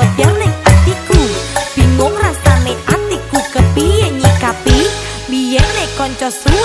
tak tresnani